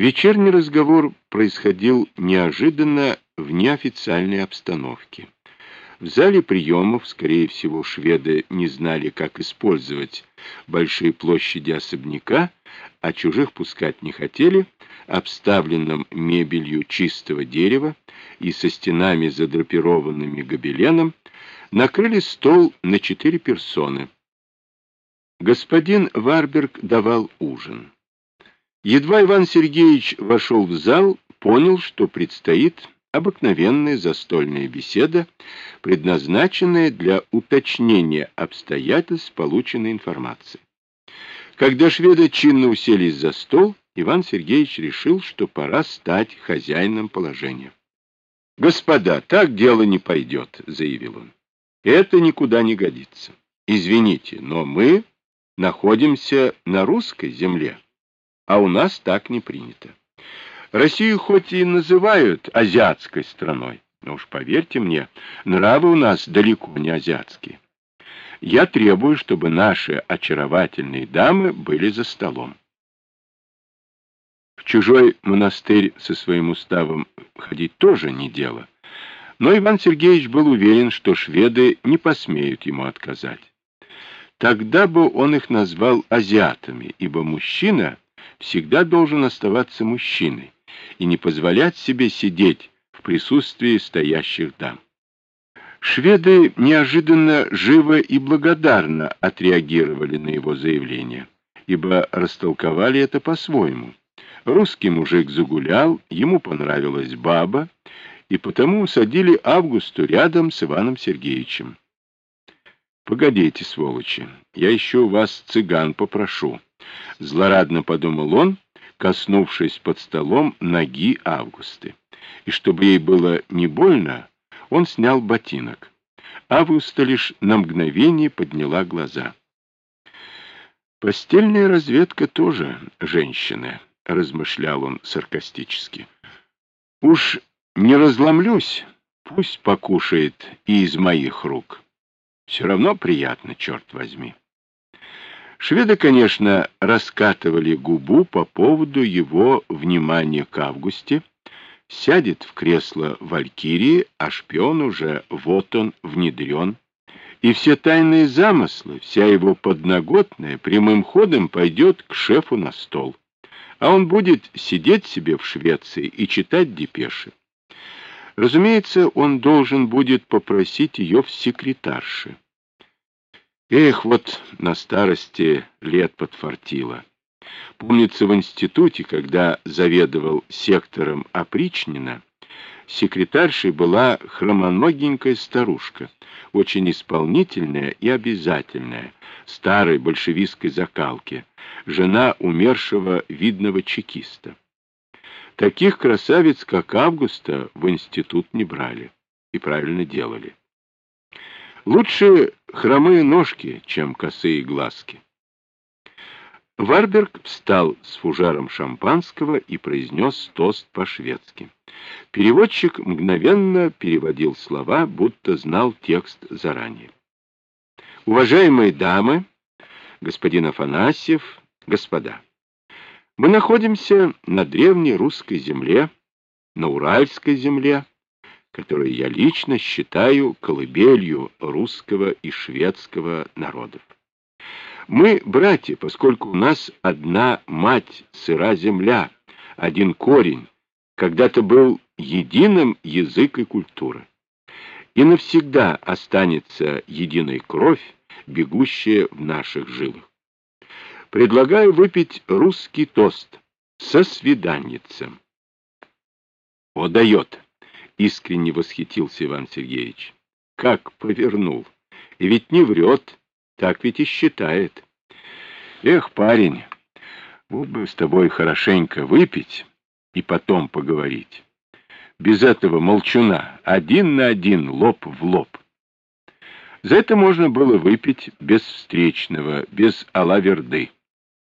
Вечерний разговор происходил неожиданно в неофициальной обстановке. В зале приемов, скорее всего, шведы не знали, как использовать большие площади особняка, а чужих пускать не хотели, обставленном мебелью чистого дерева и со стенами, задрапированными гобеленом, накрыли стол на четыре персоны. Господин Варберг давал ужин. Едва Иван Сергеевич вошел в зал, понял, что предстоит обыкновенная застольная беседа, предназначенная для уточнения обстоятельств полученной информации. Когда шведы чинно уселись за стол, Иван Сергеевич решил, что пора стать хозяином положения. «Господа, так дело не пойдет», — заявил он. «Это никуда не годится. Извините, но мы находимся на русской земле» а у нас так не принято. Россию хоть и называют азиатской страной, но уж поверьте мне, нравы у нас далеко не азиатские. Я требую, чтобы наши очаровательные дамы были за столом. В чужой монастырь со своим уставом ходить тоже не дело. Но Иван Сергеевич был уверен, что шведы не посмеют ему отказать. Тогда бы он их назвал азиатами, ибо мужчина всегда должен оставаться мужчиной и не позволять себе сидеть в присутствии стоящих дам. Шведы неожиданно живо и благодарно отреагировали на его заявление, ибо растолковали это по-своему. Русский мужик загулял, ему понравилась баба, и потому усадили Августу рядом с Иваном Сергеевичем. «Погодите, сволочи, я еще у вас цыган попрошу». Злорадно подумал он, коснувшись под столом ноги Августы. И чтобы ей было не больно, он снял ботинок. Августа лишь на мгновение подняла глаза. «Постельная разведка тоже женщины», — размышлял он саркастически. «Уж не разломлюсь, пусть покушает и из моих рук. Все равно приятно, черт возьми». Шведы, конечно, раскатывали губу по поводу его внимания к Августе. Сядет в кресло Валькирии, а шпион уже вот он внедрен. И все тайные замыслы, вся его подноготная прямым ходом пойдет к шефу на стол. А он будет сидеть себе в Швеции и читать депеши. Разумеется, он должен будет попросить ее в секретарше. Эх, вот на старости лет подфартило. Помнится, в институте, когда заведовал сектором опричнина, секретаршей была хромоногенькая старушка, очень исполнительная и обязательная, старой большевистской закалки, жена умершего видного чекиста. Таких красавиц, как Августа, в институт не брали. И правильно делали. Лучше хромые ножки, чем косые глазки. Варберг встал с фужером шампанского и произнес тост по-шведски. Переводчик мгновенно переводил слова, будто знал текст заранее. Уважаемые дамы, господин Афанасьев, господа, мы находимся на древней русской земле, на Уральской земле, который я лично считаю колыбелью русского и шведского народов. Мы братья, поскольку у нас одна мать, сыра земля, один корень, когда-то был единым язык и культура. И навсегда останется единая кровь, бегущая в наших жилах. Предлагаю выпить русский тост со свиданницем. О! Искренне восхитился Иван Сергеевич. Как повернул. И ведь не врет, так ведь и считает. Эх, парень, вот бы с тобой хорошенько выпить и потом поговорить. Без этого молчуна, один на один, лоб в лоб. За это можно было выпить без встречного, без алаверды.